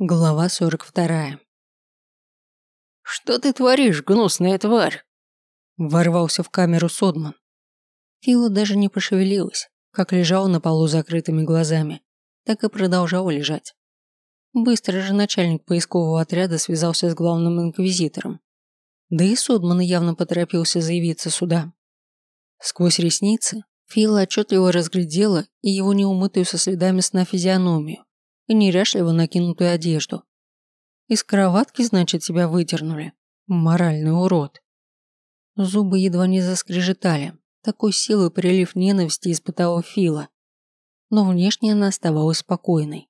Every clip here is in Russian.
Глава 42. «Что ты творишь, гнусная тварь?» Ворвался в камеру Содман. Фила даже не пошевелилась, как лежала на полу закрытыми глазами, так и продолжала лежать. Быстро же начальник поискового отряда связался с главным инквизитором. Да и Содман явно поторопился заявиться сюда. Сквозь ресницы Фила отчетливо разглядела и его неумытую со следами сна физиономию, и неряшливо накинутую одежду. Из кроватки, значит, тебя выдернули. Моральный урод. Зубы едва не заскрежетали. Такой силой прилив ненависти испытала Фила. Но внешне она оставалась спокойной.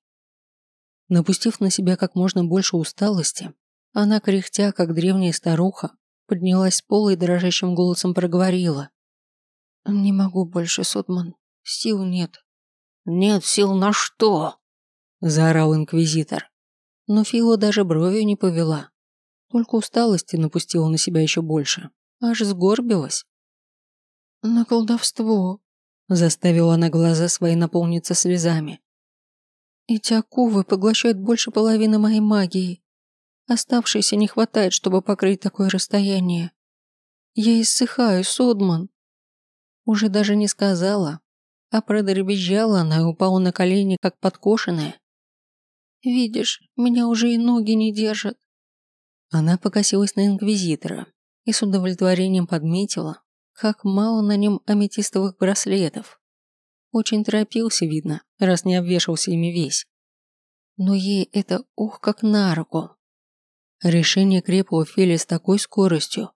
Напустив на себя как можно больше усталости, она, кряхтя, как древняя старуха, поднялась с пола и дрожащим голосом проговорила. «Не могу больше, Сотман. Сил нет». «Нет сил на что?» – заорал инквизитор. Но Фила даже бровью не повела. Только усталости напустила на себя еще больше. Аж сгорбилась. «На колдовство», – заставила она глаза свои наполниться слезами. «Эти оковы поглощают больше половины моей магии. Оставшейся не хватает, чтобы покрыть такое расстояние. Я иссыхаю, Содман». Уже даже не сказала, а продребезжала она и упала на колени, как подкошенная. Видишь, меня уже и ноги не держат. Она покосилась на инквизитора и с удовлетворением подметила, как мало на нем аметистовых браслетов. Очень торопился, видно, раз не обвешался ими весь. Но ей это ух как на руку. Решение крепло Фили с такой скоростью,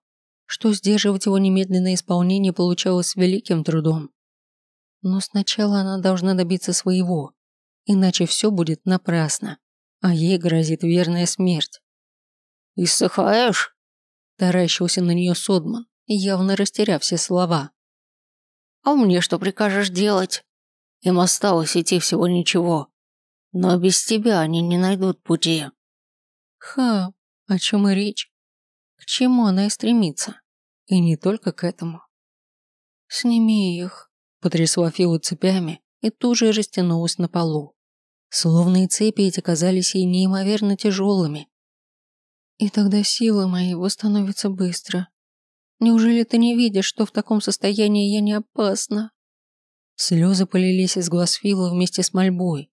что сдерживать его немедленное исполнение получалось с великим трудом. Но сначала она должна добиться своего, иначе все будет напрасно, а ей грозит верная смерть. «Иссыхаешь?» – таращился на нее Содман, явно растеряв все слова. «А мне что прикажешь делать? Им осталось идти всего ничего, но без тебя они не найдут пути». Ха, о чем и речь? К чему она и стремится? И не только к этому. «Сними их», – потрясла Фиу цепями и тут же растянулась на полу. Словно и цепи эти казались ей неимоверно тяжелыми. И тогда силы мои восстановятся быстро. Неужели ты не видишь, что в таком состоянии я не опасна? Слезы полились из глаз Фила вместе с мольбой.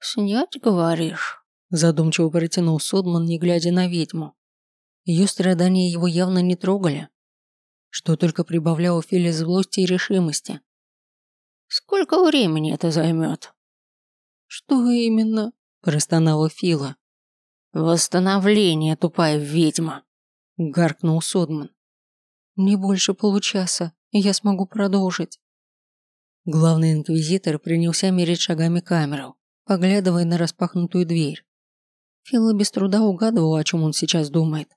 «Снять, говоришь?» Задумчиво протянул Содман, не глядя на ведьму. Ее страдания его явно не трогали, что только прибавляло Филе злости и решимости. «Сколько времени это займет?» «Что именно?» – простонала Фила. «Восстановление, тупая ведьма!» – гаркнул Содман. «Не больше получаса, и я смогу продолжить». Главный инквизитор принялся мерить шагами камеру, поглядывая на распахнутую дверь. Фила без труда угадывала, о чем он сейчас думает.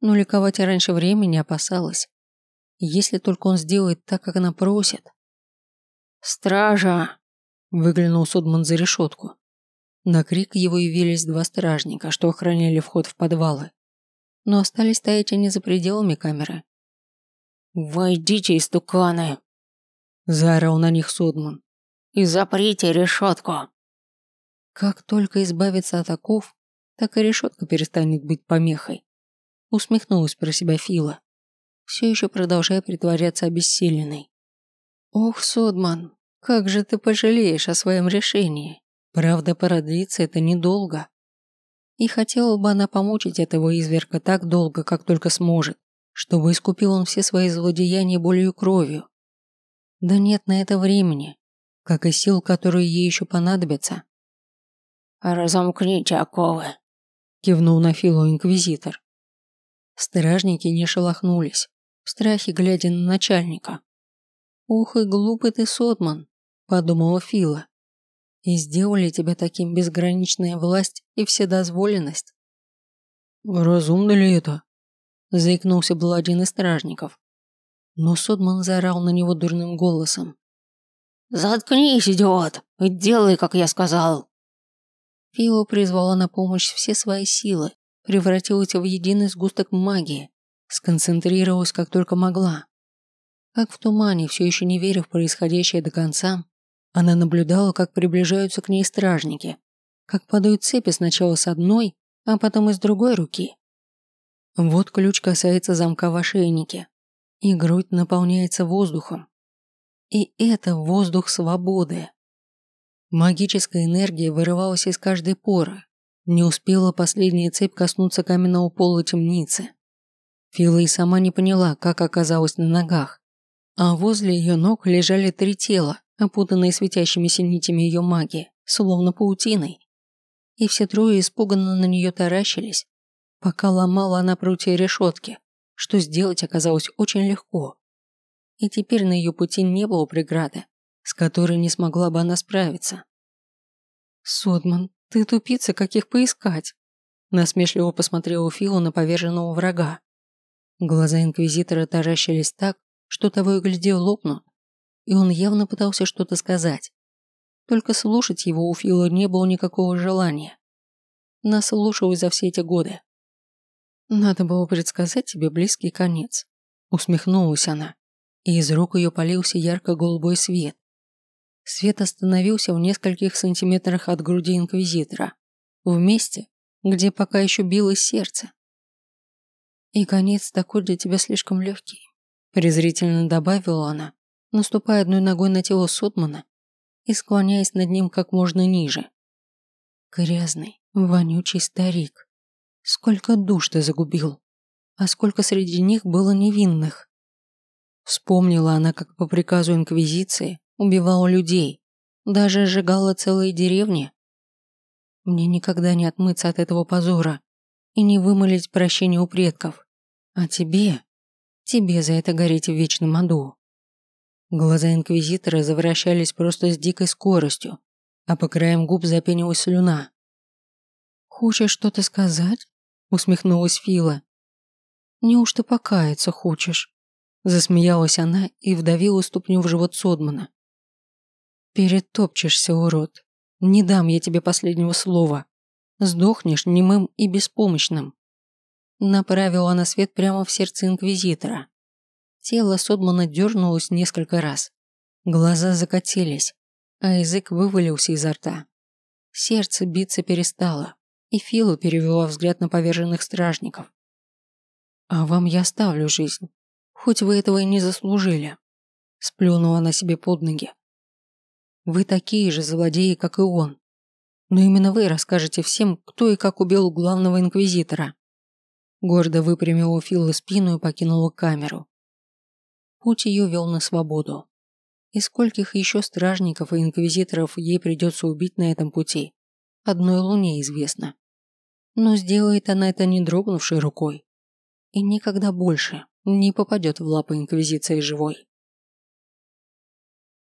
Но ликовать раньше времени опасалась. Если только он сделает так, как она просит. «Стража!» Выглянул Судман за решетку. На крик его явились два стражника, что охраняли вход в подвалы. Но остались стоять они за пределами камеры. «Войдите, истуканы!» Заорал на них Судман. «И заприте решетку!» Как только избавиться от оков, так и решетка перестанет быть помехой. Усмехнулась про себя Фила, все еще продолжая притворяться обессиленной. «Ох, Содман, как же ты пожалеешь о своем решении. Правда, продлится это недолго. И хотела бы она помучить этого изверга так долго, как только сможет, чтобы искупил он все свои злодеяния болью кровью. Да нет на это времени, как и сил, которые ей еще понадобятся. «Разомкните оковы», – кивнул на Филу инквизитор. Стражники не шелохнулись, в страхе глядя на начальника. «Ух и глупый ты, Сотман, подумала Фила. И сделали тебя таким безграничная власть и вседозволенность. Разумно ли это? Заикнулся был один из стражников. Но Содман заорал на него дурным голосом. «Заткнись, идиот, и делай, как я сказал!» Фила призвала на помощь все свои силы, превратилась в единый сгусток магии, сконцентрировалась как только могла. Как в тумане, все еще не веря в происходящее до конца, она наблюдала, как приближаются к ней стражники, как падают цепи сначала с одной, а потом и с другой руки. Вот ключ касается замка в ошейнике, и грудь наполняется воздухом. И это воздух свободы. Магическая энергия вырывалась из каждой поры. Не успела последняя цепь коснуться каменного пола темницы. Фила и сама не поняла, как оказалась на ногах. А возле ее ног лежали три тела, опутанные светящимися нитями ее магии, словно паутиной. И все трое испуганно на нее таращились, пока ломала она прутья решетки, что сделать оказалось очень легко. И теперь на ее пути не было преграды, с которой не смогла бы она справиться. «Содман, ты тупица, каких поискать?» Насмешливо посмотрела Фила на поверженного врага. Глаза Инквизитора таращились так, что того и глядел лопнут, и он явно пытался что-то сказать. Только слушать его у Фила не было никакого желания. Наслушалась за все эти годы. «Надо было предсказать тебе близкий конец», усмехнулась она, и из рук ее полился ярко-голубой свет. Свет остановился в нескольких сантиметрах от груди Инквизитора, в месте, где пока еще билось сердце. «И конец такой для тебя слишком легкий», презрительно добавила она, наступая одной ногой на тело Сотмана и склоняясь над ним как можно ниже. «Грязный, вонючий старик, сколько душ ты загубил, а сколько среди них было невинных». Вспомнила она, как по приказу Инквизиции убивала людей, даже сжигала целые деревни. Мне никогда не отмыться от этого позора и не вымолить прощения у предков. А тебе, тебе за это гореть в вечном аду. Глаза Инквизитора завращались просто с дикой скоростью, а по краям губ запенилась слюна. «Хочешь что-то сказать?» – усмехнулась Фила. «Неужто покаяться хочешь?» Засмеялась она и вдавила ступню в живот Содмана. «Перетопчешься, урод. Не дам я тебе последнего слова. Сдохнешь немым и беспомощным». Направила она свет прямо в сердце Инквизитора. Тело Содмана дернулось несколько раз. Глаза закатились, а язык вывалился изо рта. Сердце биться перестало, и Филу перевела взгляд на поверженных стражников. «А вам я оставлю жизнь, хоть вы этого и не заслужили», сплюнула она себе под ноги. Вы такие же злодеи, как и он. Но именно вы расскажете всем, кто и как убил главного инквизитора. Гордо выпрямила Филла спину и покинула камеру. Путь ее вел на свободу. И скольких еще стражников и инквизиторов ей придется убить на этом пути, одной луне известно. Но сделает она это не дрогнувшей рукой. И никогда больше не попадет в лапы инквизиции живой.